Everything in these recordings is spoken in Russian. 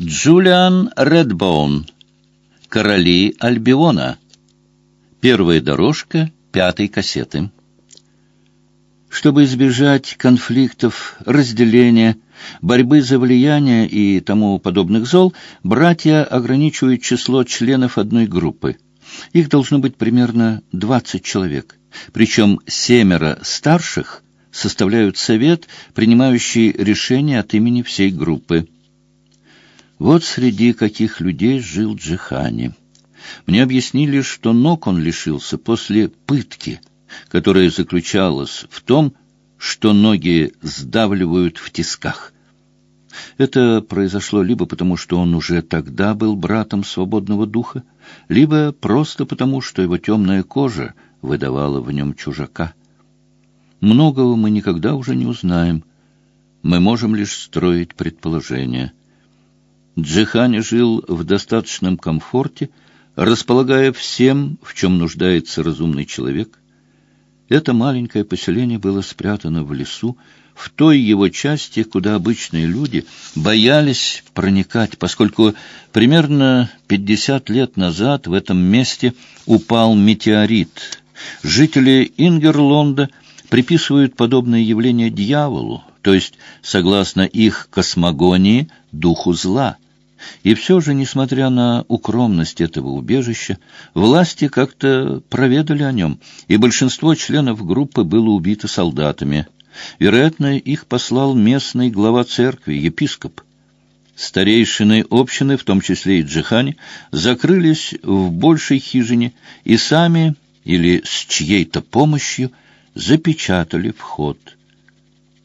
Джулиан Редбоун. Короли Альбиона. Первая дорожка пятой кассеты. Чтобы избежать конфликтов, разделения, борьбы за влияние и тому подобных зол, братья ограничивают число членов одной группы. Их должно быть примерно 20 человек. Причем семеро старших составляют совет, принимающий решения от имени всей группы. Вот среди каких людей жил Джихани. Мне объяснили, что ног он лишился после пытки, которая заключалась в том, что ноги сдавливают в тисках. Это произошло либо потому, что он уже тогда был братом свободного духа, либо просто потому, что его темная кожа выдавала в нем чужака. Многого мы никогда уже не узнаем. Мы можем лишь строить предположения. Джихани жил в достаточном комфорте, располагая всем, в чем нуждается разумный человек. Это маленькое поселение было спрятано в лесу, в той его части, куда обычные люди боялись проникать, поскольку примерно 50 лет назад в этом месте упал метеорит. Жители Ингерлонда приписывают подобное явление дьяволу, то есть, согласно их космогонии, духу зла. И все же, несмотря на укромность этого убежища, власти как-то проведали о нем, и большинство членов группы было убито солдатами – Вероятно, их послал местный глава церкви, епископ. Старейшины общины, в том числе и Джихани, закрылись в большей хижине и сами или с чьей-то помощью запечатали вход.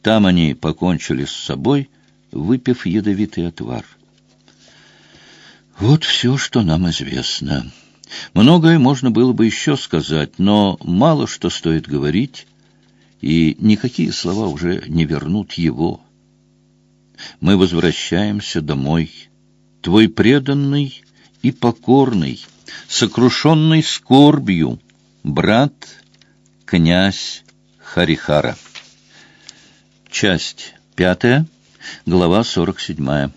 Там они покончили с собой, выпив ядовитый отвар. Вот все, что нам известно. Многое можно было бы еще сказать, но мало что стоит говорить и никакие слова уже не вернут его. Мы возвращаемся домой, твой преданный и покорный, сокрушенный скорбью, брат, князь Харихара. Часть пятая, глава сорок седьмая.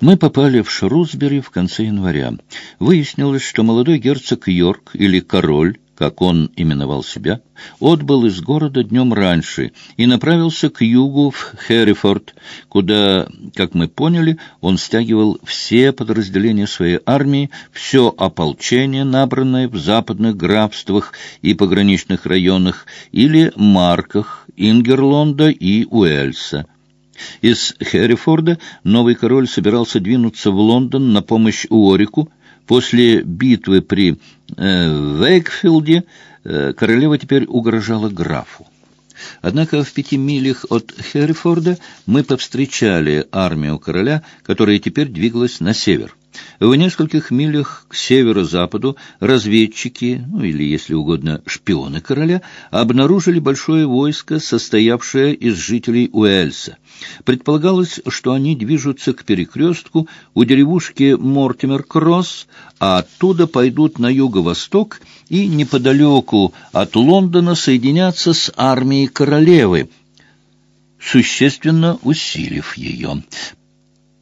Мы попали в Шрусбери в конце января. Выяснилось, что молодой герцог Йорк, или король, как он именовал себя, отбыл из города днем раньше и направился к югу в Херрифорд, куда, как мы поняли, он стягивал все подразделения своей армии, все ополчение, набранное в западных графствах и пограничных районах или марках Ингерлонда и Уэльса. Из Херрифорда новый король собирался двинуться в Лондон на помощь Уорику, После битвы при э, Вейкфилде э, королева теперь угрожала графу. Однако в пяти милях от Херрифорда мы повстречали армию короля, которая теперь двигалась на север. В нескольких милях к северо-западу разведчики, ну или, если угодно, шпионы короля, обнаружили большое войско, состоявшее из жителей Уэльса. Предполагалось, что они движутся к перекрестку у деревушки Мортимер-Кросс, а оттуда пойдут на юго-восток и неподалеку от Лондона соединятся с армией королевы, существенно усилив ее.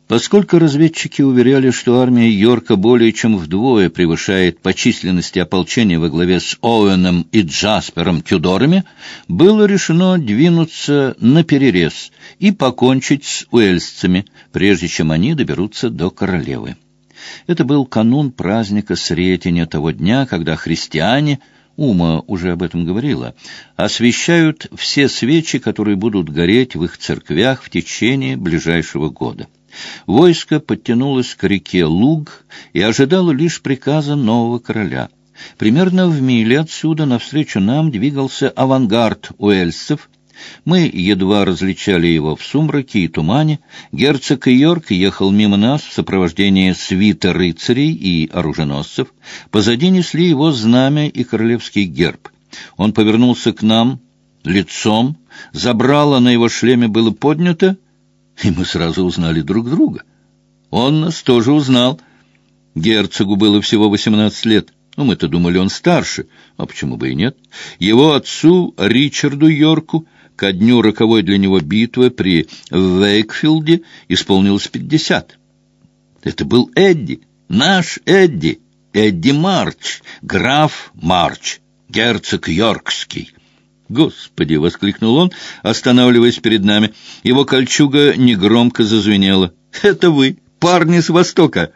Поскольку разведчики уверяли, что армия Йорка более чем вдвое превышает по численности ополчения во главе с Оуэном и Джаспером Тюдорами, было решено двинуться на перерез и покончить с уэльсцами, прежде чем они доберутся до королевы. Это был канун праздника Сретения того дня, когда христиане Ума уже об этом говорила, освещают все свечи, которые будут гореть в их церквях в течение ближайшего года. Войско подтянулось к реке Луг и ожидало лишь приказа нового короля. Примерно в миле отсюда навстречу нам двигался авангард уэльсцев. Мы едва различали его в сумраке и тумане. Герцог Йорк ехал мимо нас в сопровождении свита рыцарей и оруженосцев. Позади несли его знамя и королевский герб. Он повернулся к нам лицом, забрало на его шлеме было поднято, и мы сразу узнали друг друга. Он нас тоже узнал. Герцогу было всего восемнадцать лет. Но мы-то думали, он старше. А почему бы и нет? Его отцу, Ричарду Йорку, ко дню роковой для него битвы при Вейкфилде исполнилось пятьдесят. Это был Эдди, наш Эдди, Эдди Марч, граф Марч, герцог Йоркский. «Господи!» — воскликнул он, останавливаясь перед нами. Его кольчуга негромко зазвенела. «Это вы, парни с Востока!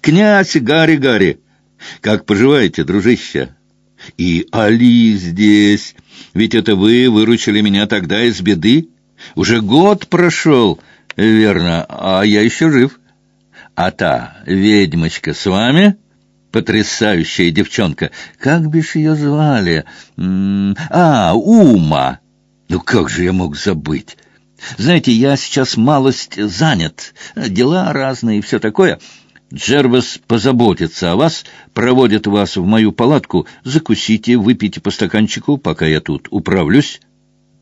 Князь Гарри-Гарри! Как поживаете, дружище?» «И Али здесь! Ведь это вы выручили меня тогда из беды! Уже год прошел, верно, а я еще жив. А та ведьмочка с вами?» Потрясающая девчонка. Как бишь ее звали? А, Ума. Ну как же я мог забыть? Знаете, я сейчас малость занят. Дела разные и все такое. Джервис позаботится о вас, проводит вас в мою палатку. Закусите, выпейте по стаканчику, пока я тут управлюсь.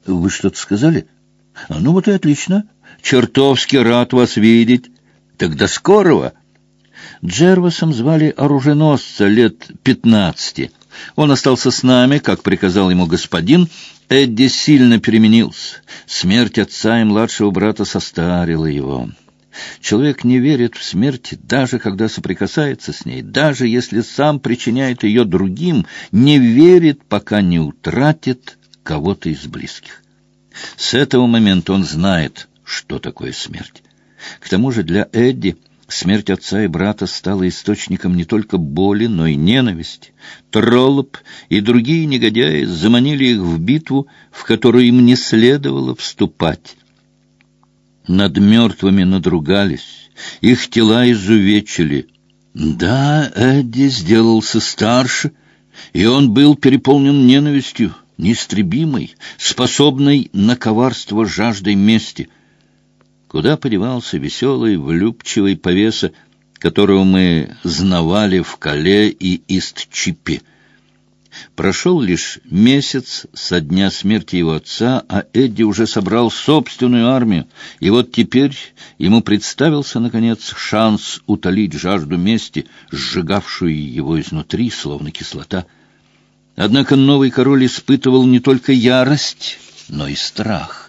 Вы что-то сказали? Ну вот и отлично. Чертовски рад вас видеть. Тогда скорого. Джервасом звали оруженосца лет пятнадцати. Он остался с нами, как приказал ему господин. Эдди сильно переменился. Смерть отца и младшего брата состарила его. Человек не верит в смерть, даже когда соприкасается с ней, даже если сам причиняет ее другим, не верит, пока не утратит кого-то из близких. С этого момента он знает, что такое смерть. К тому же для Эдди Смерть отца и брата стала источником не только боли, но и ненависти. Троллоп и другие негодяи заманили их в битву, в которую им не следовало вступать. Над мертвыми надругались, их тела изувечили. Да, Эдди сделался старше, и он был переполнен ненавистью, неистребимой, способной на коварство жаждой мести — Куда подевался веселый, влюбчивый повеса, которого мы знавали в Кале и Истчипе? Прошел лишь месяц со дня смерти его отца, а Эдди уже собрал собственную армию, и вот теперь ему представился, наконец, шанс утолить жажду мести, сжигавшую его изнутри, словно кислота. Однако новый король испытывал не только ярость, но и страх.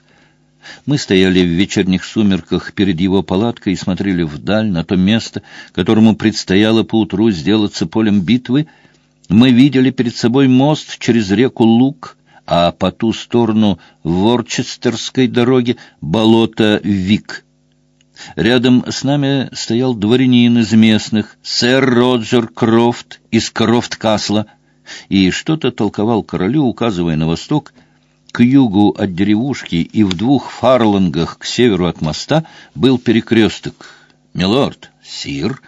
Мы стояли в вечерних сумерках перед его палаткой и смотрели вдаль, на то место, которому предстояло поутру сделаться полем битвы. Мы видели перед собой мост через реку Лук, а по ту сторону Ворчестерской дороги болото Вик. Рядом с нами стоял дворянин из местных, сэр Роджер Крофт из Крофт-Касла, и что-то толковал королю, указывая на восток — к югу от деревушки и в двух фарлангах к северу от моста был перекресток. «Милорд, сир!»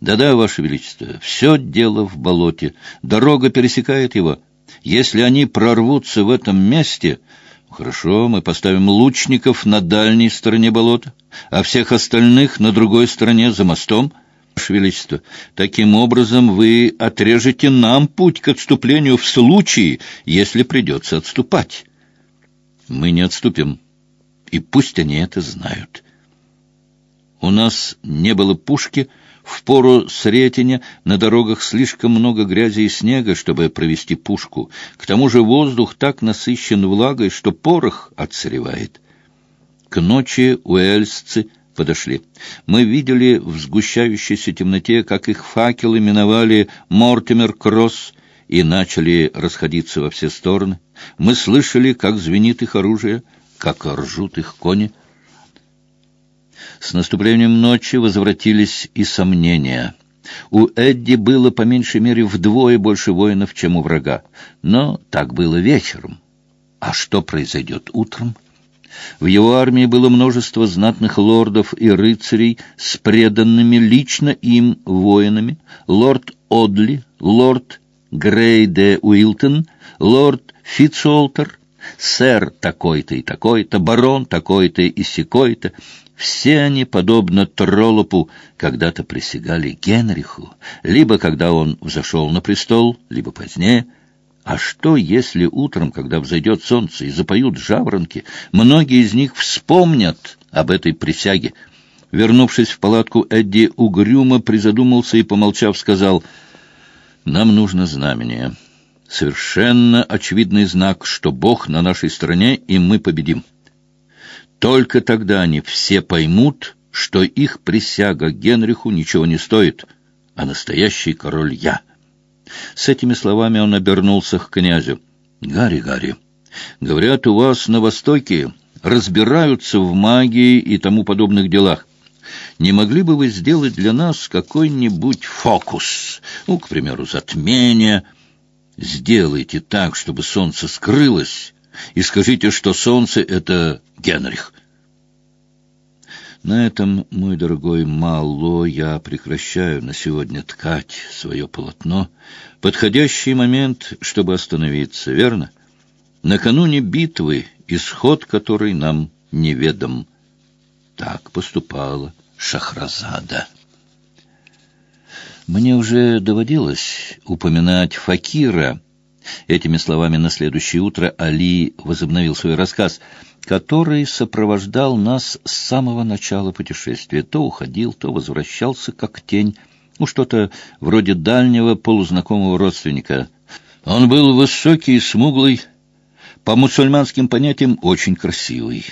«Да-да, Ваше Величество, все дело в болоте. Дорога пересекает его. Если они прорвутся в этом месте...» «Хорошо, мы поставим лучников на дальней стороне болота, а всех остальных на другой стороне за мостом». Ваше Величество, таким образом вы отрежете нам путь к отступлению в случае, если придется отступать. Мы не отступим, и пусть они это знают. У нас не было пушки, в пору Сретеня на дорогах слишком много грязи и снега, чтобы провести пушку. К тому же воздух так насыщен влагой, что порох отсыревает. К ночи уэльсцы — подошли. Мы видели в сгущающейся темноте, как их факелы миновали Мортимер-Кросс и начали расходиться во все стороны. Мы слышали, как звенит их оружие, как ржут их кони. С наступлением ночи возвратились и сомнения. У Эдди было по меньшей мере вдвое больше воинов, чем у врага. Но так было вечером. А что произойдет утром? В его армии было множество знатных лордов и рыцарей с преданными лично им воинами, лорд Одли, лорд Грей де Уилтон, лорд Фитцолтер, сэр такой-то и такой-то, барон такой-то и сякой-то. Все они, подобно Троллопу, когда-то присягали Генриху, либо когда он взошел на престол, либо позднее — а что, если утром, когда взойдет солнце и запоют жаворонки, многие из них вспомнят об этой присяге? Вернувшись в палатку, Эдди угрюмо призадумался и, помолчав, сказал, «Нам нужно знамение. Совершенно очевидный знак, что Бог на нашей стороне, и мы победим. Только тогда они все поймут, что их присяга Генриху ничего не стоит, а настоящий король я. С этими словами он обернулся к князю. «Гарри, Гарри, говорят, у вас на Востоке разбираются в магии и тому подобных делах. Не могли бы вы сделать для нас какой-нибудь фокус? Ну, к примеру, затмение. Сделайте так, чтобы солнце скрылось, и скажите, что солнце — это Генрих. На этом, мой дорогой Мало, я прекращаю на сегодня ткать свое полотно. Подходящий момент, чтобы остановиться, верно? Накануне битвы, исход которой нам неведом. Так поступала Шахразада. Мне уже доводилось упоминать Факира. Этими словами на следующее утро Али возобновил свой рассказ, который сопровождал нас с самого начала путешествия. То уходил, то возвращался, как тень, ну, что-то вроде дальнего полузнакомого родственника. Он был высокий и смуглый, по мусульманским понятиям очень красивый.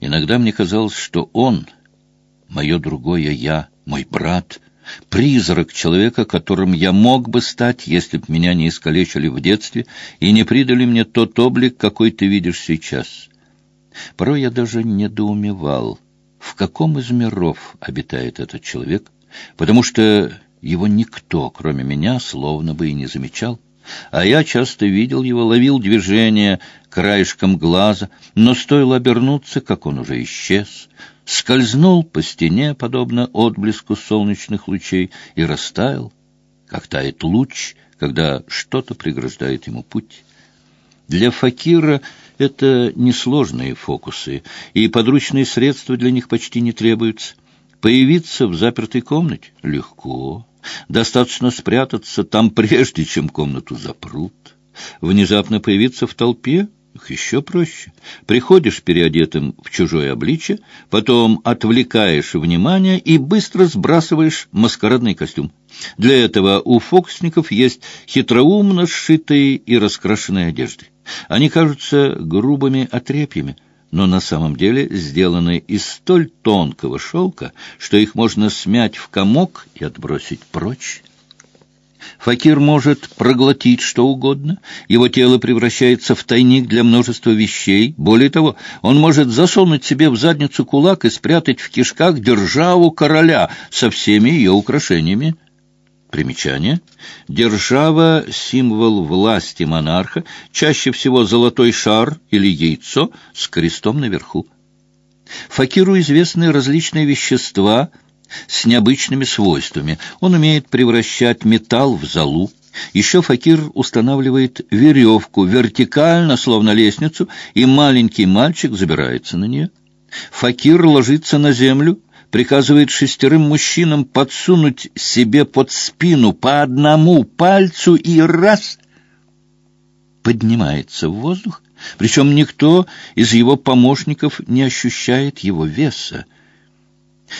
Иногда мне казалось, что он — мое другое «я», мой брат, призрак человека, которым я мог бы стать, если б меня не искалечили в детстве и не придали мне тот облик, какой ты видишь сейчас. Порой я даже недоумевал, в каком из миров обитает этот человек, потому что его никто, кроме меня, словно бы и не замечал. А я часто видел его, ловил движение краешком глаза, но стоило обернуться, как он уже исчез, скользнул по стене, подобно отблеску солнечных лучей, и растаял, как тает луч, когда что-то преграждает ему путь. Для факира это несложные фокусы, и подручные средства для них почти не требуются. Появиться в запертой комнате легко. Достаточно спрятаться там прежде, чем комнату запрут. Внезапно появиться в толпе еще проще. Приходишь переодетым в чужое обличье, потом отвлекаешь внимание и быстро сбрасываешь маскарадный костюм. Для этого у фокусников есть хитроумно сшитые и раскрашенные одежды. Они кажутся грубыми отрепьями, но на самом деле сделаны из столь тонкого шелка, что их можно смять в комок и отбросить прочь. Факир может проглотить что угодно, его тело превращается в тайник для множества вещей. Более того, он может засунуть себе в задницу кулак и спрятать в кишках державу короля со всеми ее украшениями. Примечание. Держава — символ власти монарха, чаще всего золотой шар или яйцо с крестом наверху. Факиру известны различные вещества — с необычными свойствами. Он умеет превращать металл в золу. Еще факир устанавливает веревку вертикально, словно лестницу, и маленький мальчик забирается на нее. Факир ложится на землю, приказывает шестерым мужчинам подсунуть себе под спину по одному пальцу и раз поднимается в воздух, причем никто из его помощников не ощущает его веса.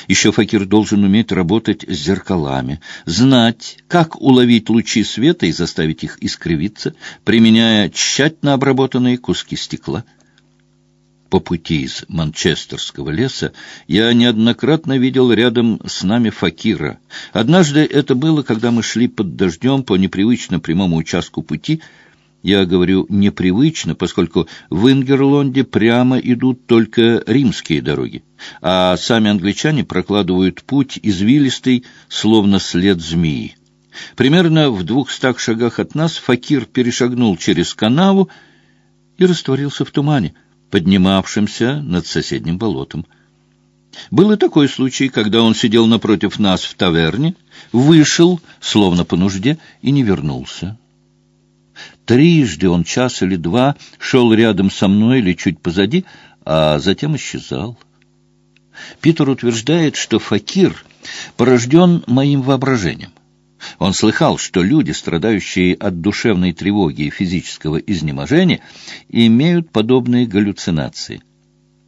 Еще факир должен уметь работать с зеркалами, знать, как уловить лучи света и заставить их искривиться, применяя тщательно обработанные куски стекла. По пути из Манчестерского леса я неоднократно видел рядом с нами факира. Однажды это было, когда мы шли под дождем по непривычно прямому участку пути — я говорю непривычно, поскольку в Ингерлонде прямо идут только римские дороги, а сами англичане прокладывают путь извилистый, словно след змеи. Примерно в двухстах шагах от нас факир перешагнул через канаву и растворился в тумане, поднимавшемся над соседним болотом. Был и такой случай, когда он сидел напротив нас в таверне, вышел, словно по нужде, и не вернулся. Трижды он час или два шел рядом со мной или чуть позади, а затем исчезал. Питер утверждает, что факир порожден моим воображением. Он слыхал, что люди, страдающие от душевной тревоги и физического изнеможения, имеют подобные галлюцинации.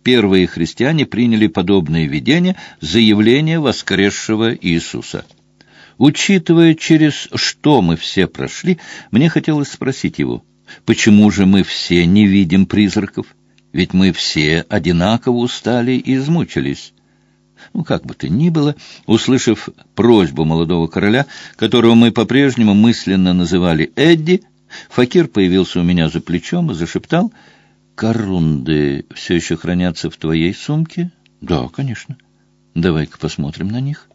Первые христиане приняли подобные видения за явление воскресшего Иисуса. Учитывая, через что мы все прошли, мне хотелось спросить его, почему же мы все не видим призраков? Ведь мы все одинаково устали и измучились. Ну, как бы то ни было, услышав просьбу молодого короля, которого мы по-прежнему мысленно называли Эдди, Факир появился у меня за плечом и зашептал, «Корунды все еще хранятся в твоей сумке?» «Да, конечно. Давай-ка посмотрим на них».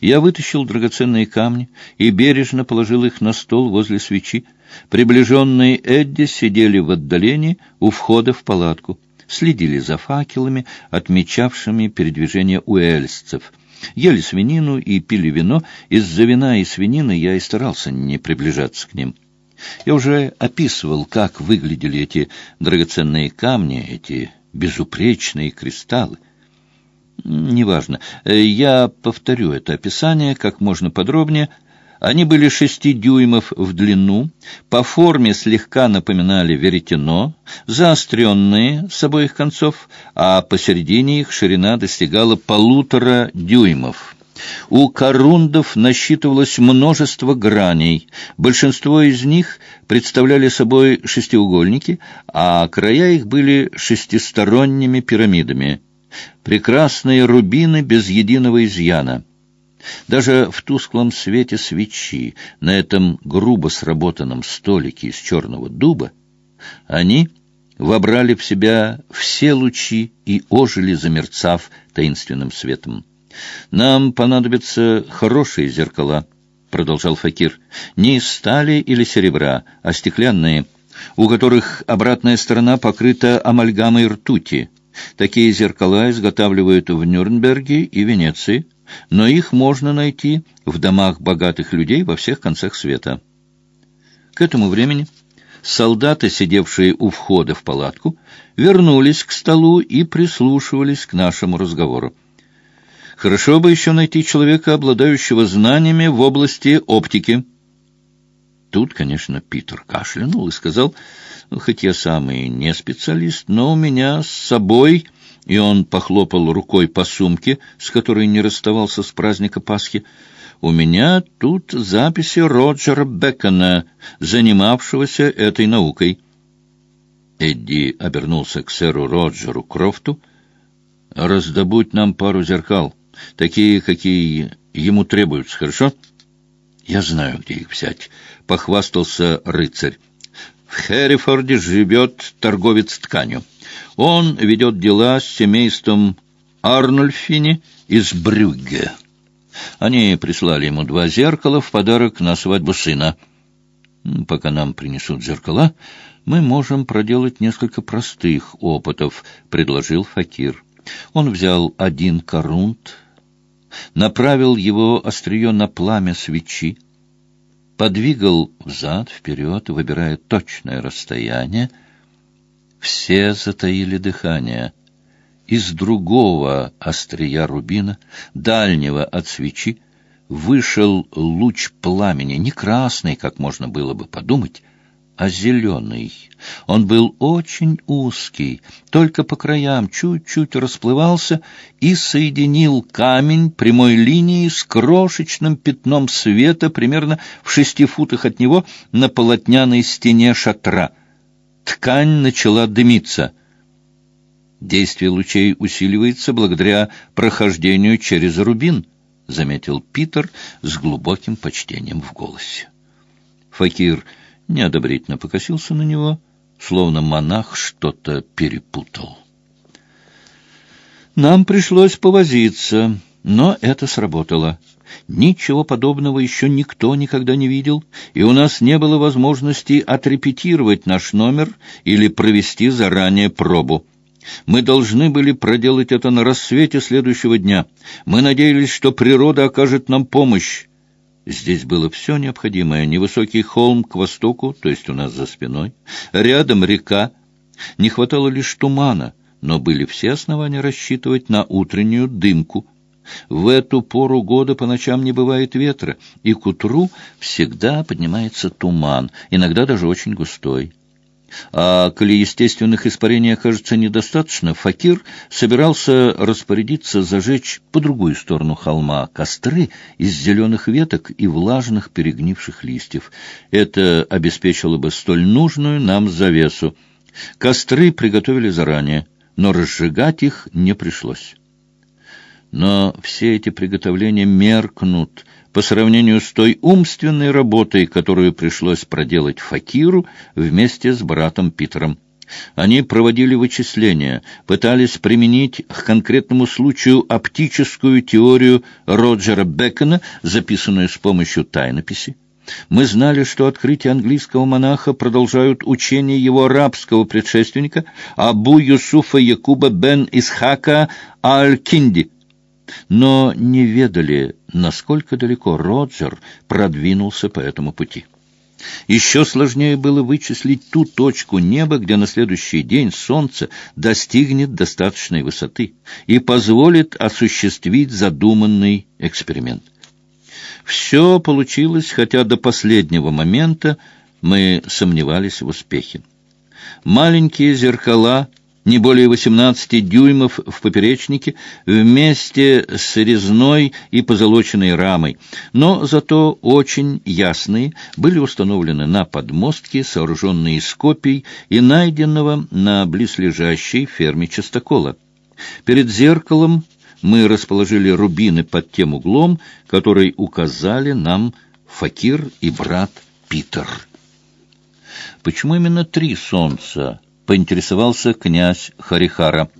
Я вытащил драгоценные камни и бережно положил их на стол возле свечи. Приближенные Эдди сидели в отдалении у входа в палатку, следили за факелами, отмечавшими передвижение уэльсцев. Ели свинину и пили вино. Из-за вина и свинины я и старался не приближаться к ним. Я уже описывал, как выглядели эти драгоценные камни, эти безупречные кристаллы. Неважно. Я повторю это описание как можно подробнее. Они были шести дюймов в длину, по форме слегка напоминали веретено, заостренные с обоих концов, а посередине их ширина достигала полутора дюймов. У корундов насчитывалось множество граней. Большинство из них представляли собой шестиугольники, а края их были шестисторонними пирамидами прекрасные рубины без единого изъяна. Даже в тусклом свете свечи на этом грубо сработанном столике из черного дуба они вобрали в себя все лучи и ожили, замерцав таинственным светом. «Нам понадобятся хорошие зеркала», — продолжал Факир, — «не из стали или серебра, а стеклянные, у которых обратная сторона покрыта амальгамой ртути». Такие зеркала изготавливают в Нюрнберге и Венеции, но их можно найти в домах богатых людей во всех концах света. К этому времени солдаты, сидевшие у входа в палатку, вернулись к столу и прислушивались к нашему разговору. Хорошо бы еще найти человека, обладающего знаниями в области оптики. Тут, конечно, Питер кашлянул и сказал, хоть я сам и не специалист, но у меня с собой... И он похлопал рукой по сумке, с которой не расставался с праздника Пасхи. «У меня тут записи Роджера Бекона, занимавшегося этой наукой». Эдди обернулся к сэру Роджеру Крофту. «Раздобудь нам пару зеркал, такие, какие ему требуются, хорошо?» «Я знаю, где их взять», — похвастался рыцарь. В Херрифорде живет торговец тканью. Он ведет дела с семейством Арнольфини из Брюгге. Они прислали ему два зеркала в подарок на свадьбу сына. Пока нам принесут зеркала, мы можем проделать несколько простых опытов, — предложил Факир. Он взял один корунт, направил его острие на пламя свечи, подвигал взад-вперед, выбирая точное расстояние. Все затаили дыхание. Из другого острия рубина, дальнего от свечи, вышел луч пламени, не красный, как можно было бы подумать, а зеленый. Он был очень узкий, только по краям чуть-чуть расплывался и соединил камень прямой линией с крошечным пятном света примерно в шести футах от него на полотняной стене шатра. Ткань начала дымиться. Действие лучей усиливается благодаря прохождению через рубин, — заметил Питер с глубоким почтением в голосе. Факир неодобрительно покосился на него, словно монах что-то перепутал. Нам пришлось повозиться, но это сработало. Ничего подобного еще никто никогда не видел, и у нас не было возможности отрепетировать наш номер или провести заранее пробу. Мы должны были проделать это на рассвете следующего дня. Мы надеялись, что природа окажет нам помощь. Здесь было все необходимое. Невысокий холм к востоку, то есть у нас за спиной. Рядом река. Не хватало лишь тумана, но были все основания рассчитывать на утреннюю дымку. В эту пору года по ночам не бывает ветра, и к утру всегда поднимается туман, иногда даже очень густой. А коли естественных испарений окажется недостаточно, Факир собирался распорядиться зажечь по другую сторону холма костры из зеленых веток и влажных перегнивших листьев. Это обеспечило бы столь нужную нам завесу. Костры приготовили заранее, но разжигать их не пришлось. Но все эти приготовления меркнут по сравнению с той умственной работой, которую пришлось проделать Факиру вместе с братом Питером. Они проводили вычисления, пытались применить к конкретному случаю оптическую теорию Роджера Бекона, записанную с помощью тайнописи. Мы знали, что открытия английского монаха продолжают учение его арабского предшественника Абу Юсуфа Якуба бен Исхака Аль-Кинди, но не ведали, насколько далеко Роджер продвинулся по этому пути. Еще сложнее было вычислить ту точку неба, где на следующий день солнце достигнет достаточной высоты и позволит осуществить задуманный эксперимент. Все получилось, хотя до последнего момента мы сомневались в успехе. Маленькие зеркала не более 18 дюймов в поперечнике, вместе с резной и позолоченной рамой, но зато очень ясные, были установлены на подмостке, сооруженные из копий и найденного на близлежащей ферме частокола. Перед зеркалом мы расположили рубины под тем углом, который указали нам Факир и брат Питер. Почему именно три солнца? Поинтересовался князь Харихара.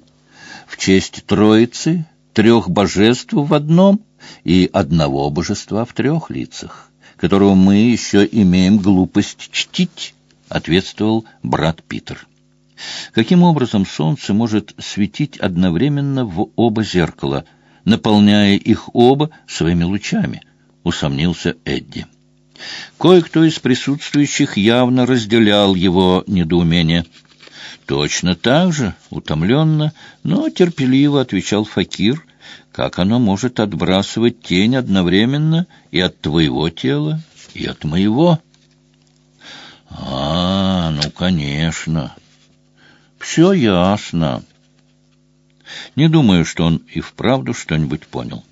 В честь Троицы, трех божеств в одном и одного божества в трех лицах, которого мы еще имеем глупость чтить, ответствовал брат Питер. Каким образом солнце может светить одновременно в оба зеркала, наполняя их оба своими лучами? Усомнился Эдди. Кое-кто из присутствующих явно разделял его недоумение — Точно так же, утомленно, но терпеливо отвечал Факир, как оно может отбрасывать тень одновременно и от твоего тела, и от моего. А, ну, конечно. Все ясно. Не думаю, что он и вправду что-нибудь понял.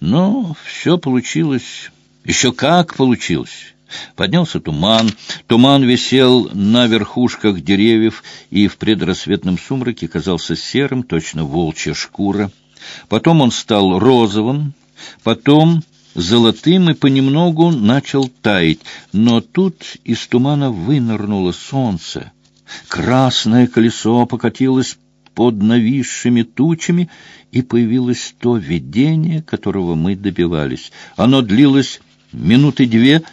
Но все получилось, еще как получилось. Поднялся туман, туман висел на верхушках деревьев и в предрассветном сумраке казался серым, точно волчья шкура. Потом он стал розовым, потом золотым и понемногу начал таять, но тут из тумана вынырнуло солнце. Красное колесо покатилось под нависшими тучами, и появилось то видение, которого мы добивались. Оно длилось минуты две —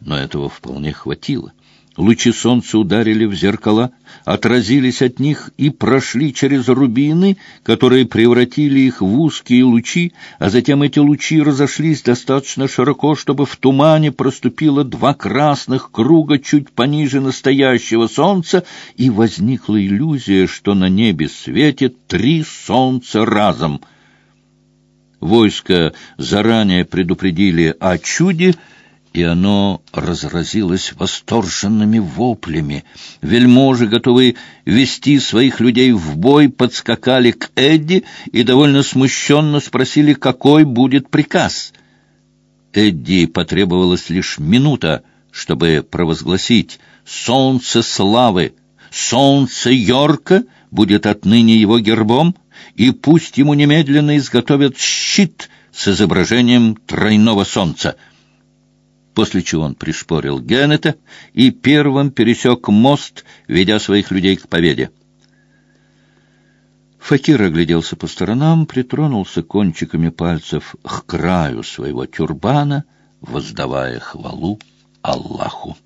но этого вполне хватило. Лучи солнца ударили в зеркала, отразились от них и прошли через рубины, которые превратили их в узкие лучи, а затем эти лучи разошлись достаточно широко, чтобы в тумане проступило два красных круга чуть пониже настоящего солнца, и возникла иллюзия, что на небе светит три солнца разом. Войско заранее предупредили о чуде, и оно разразилось восторженными воплями. Вельможи, готовые вести своих людей в бой, подскакали к Эдди и довольно смущенно спросили, какой будет приказ. Эдди потребовалась лишь минута, чтобы провозгласить «Солнце славы! Солнце Йорка будет отныне его гербом, и пусть ему немедленно изготовят щит с изображением тройного солнца» после чего он пришпорил Геннета и первым пересек мост, ведя своих людей к победе. Факир огляделся по сторонам, притронулся кончиками пальцев к краю своего тюрбана, воздавая хвалу Аллаху.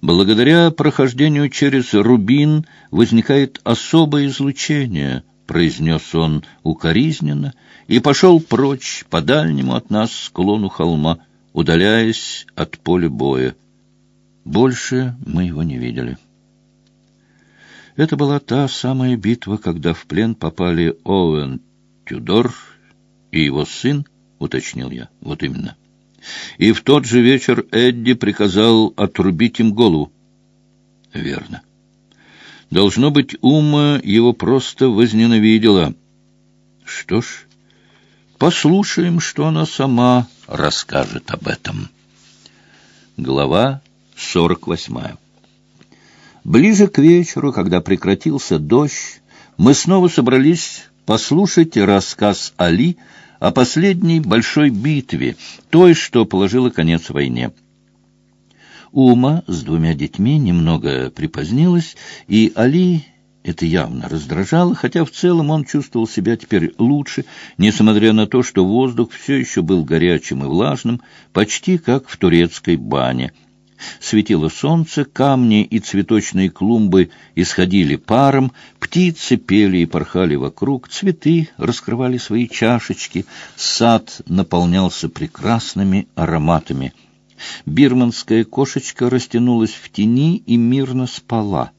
Благодаря прохождению через рубин возникает особое излучение, произнес он укоризненно, и пошел прочь по дальнему от нас склону холма — удаляясь от поля боя. Больше мы его не видели. Это была та самая битва, когда в плен попали Оуэн Тюдор и его сын, уточнил я. Вот именно. И в тот же вечер Эдди приказал отрубить им голову. Верно. Должно быть, Ума его просто возненавидела. Что ж, послушаем, что она сама расскажет об этом. Глава сорок восьмая. Ближе к вечеру, когда прекратился дождь, мы снова собрались послушать рассказ Али о последней большой битве, той, что положила конец войне. Ума с двумя детьми немного припозднилась, и Али это явно раздражало, хотя в целом он чувствовал себя теперь лучше, несмотря на то, что воздух все еще был горячим и влажным, почти как в турецкой бане — Светило солнце, камни и цветочные клумбы исходили паром, птицы пели и порхали вокруг, цветы раскрывали свои чашечки, сад наполнялся прекрасными ароматами. Бирманская кошечка растянулась в тени и мирно спала.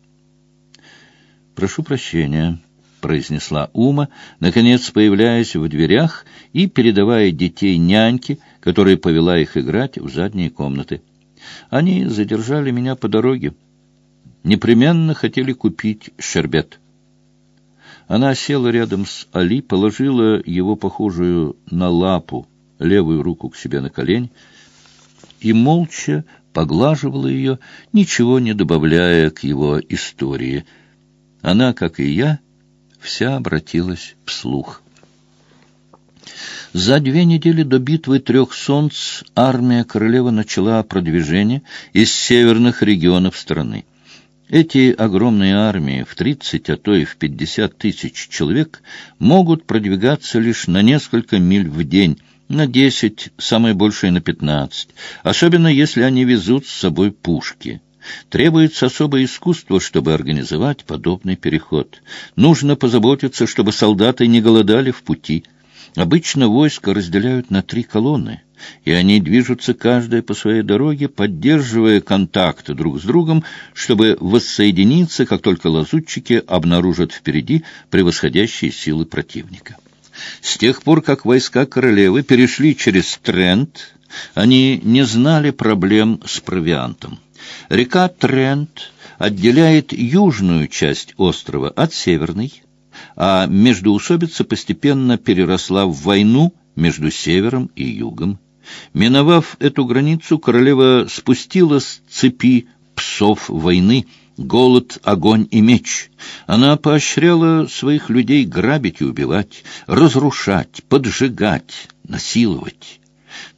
«Прошу прощения», — произнесла Ума, наконец появляясь в дверях и передавая детей няньке, которая повела их играть в задние комнаты. Они задержали меня по дороге. Непременно хотели купить шербет. Она села рядом с Али, положила его похожую на лапу левую руку к себе на колень и молча поглаживала ее, ничего не добавляя к его истории. Она, как и я, вся обратилась вслух. За две недели до битвы трех солнц армия королевы начала продвижение из северных регионов страны. Эти огромные армии в 30, а то и в 50 тысяч человек могут продвигаться лишь на несколько миль в день, на 10, самое большее на 15, особенно если они везут с собой пушки. Требуется особое искусство, чтобы организовать подобный переход. Нужно позаботиться, чтобы солдаты не голодали в пути – Обычно войско разделяют на три колонны, и они движутся каждая по своей дороге, поддерживая контакты друг с другом, чтобы воссоединиться, как только лазутчики обнаружат впереди превосходящие силы противника. С тех пор, как войска королевы перешли через Трент, они не знали проблем с провиантом. Река Трент отделяет южную часть острова от северной, а междоусобица постепенно переросла в войну между севером и югом. Миновав эту границу, королева спустила с цепи псов войны голод, огонь и меч. Она поощряла своих людей грабить и убивать, разрушать, поджигать, насиловать.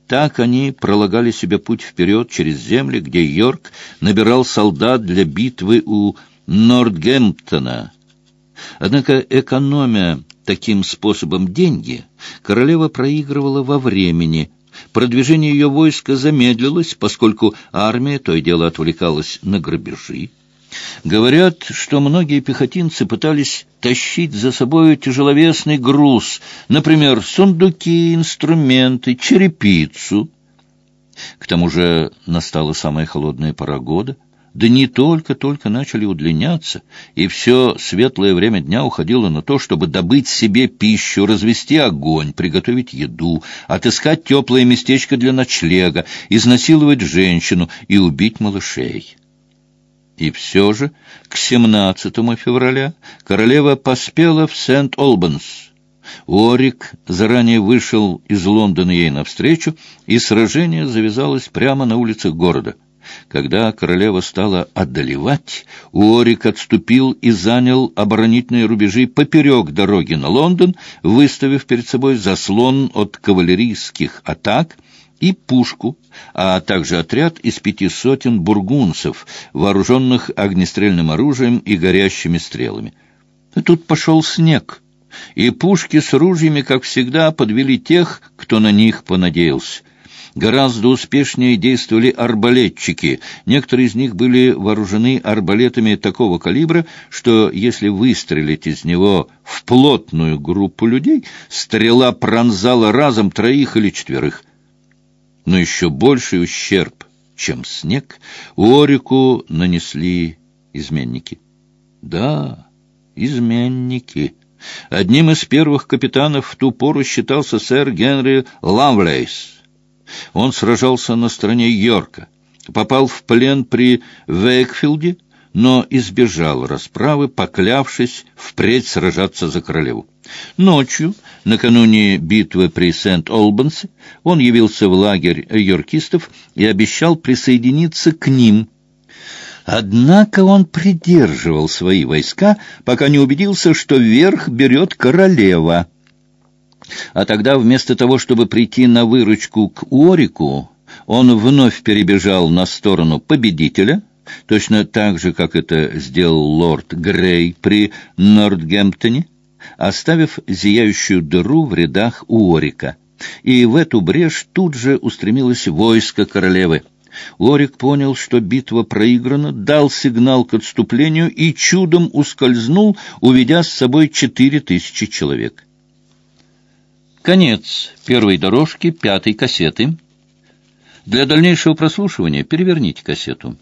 Так они пролагали себе путь вперед через земли, где Йорк набирал солдат для битвы у Нортгемптона, Однако, экономя таким способом деньги, королева проигрывала во времени. Продвижение ее войска замедлилось, поскольку армия то и дело отвлекалась на грабежи. Говорят, что многие пехотинцы пытались тащить за собой тяжеловесный груз, например, сундуки, инструменты, черепицу. К тому же настала самая холодная пора года — Дни только-только начали удлиняться, и все светлое время дня уходило на то, чтобы добыть себе пищу, развести огонь, приготовить еду, отыскать теплое местечко для ночлега, изнасиловать женщину и убить малышей. И все же к 17 февраля королева поспела в Сент-Олбанс. Уорик заранее вышел из Лондона ей навстречу, и сражение завязалось прямо на улицах города — когда королева стала одолевать, Уорик отступил и занял оборонительные рубежи поперек дороги на Лондон, выставив перед собой заслон от кавалерийских атак и пушку, а также отряд из пяти сотен бургунцев, вооруженных огнестрельным оружием и горящими стрелами. Тут пошел снег, и пушки с ружьями, как всегда, подвели тех, кто на них понадеялся. Гораздо успешнее действовали арбалетчики. Некоторые из них были вооружены арбалетами такого калибра, что если выстрелить из него в плотную группу людей, стрела пронзала разом троих или четверых. Но еще больший ущерб, чем снег, Орику нанесли изменники. Да, изменники. Одним из первых капитанов в ту пору считался сэр Генри Лавлейс. Он сражался на стороне Йорка, попал в плен при Вейкфилде, но избежал расправы, поклявшись впредь сражаться за королеву. Ночью, накануне битвы при Сент-Олбансе, он явился в лагерь йоркистов и обещал присоединиться к ним. Однако он придерживал свои войска, пока не убедился, что верх берет королева. А тогда вместо того, чтобы прийти на выручку к Уорику, он вновь перебежал на сторону победителя, точно так же, как это сделал лорд Грей при Нортгемптоне, оставив зияющую дыру в рядах Уорика. И в эту брешь тут же устремилось войско королевы. Лорик понял, что битва проиграна, дал сигнал к отступлению и чудом ускользнул, уведя с собой четыре тысячи человек. Конец первой дорожки пятой кассеты. Для дальнейшего прослушивания переверните кассету.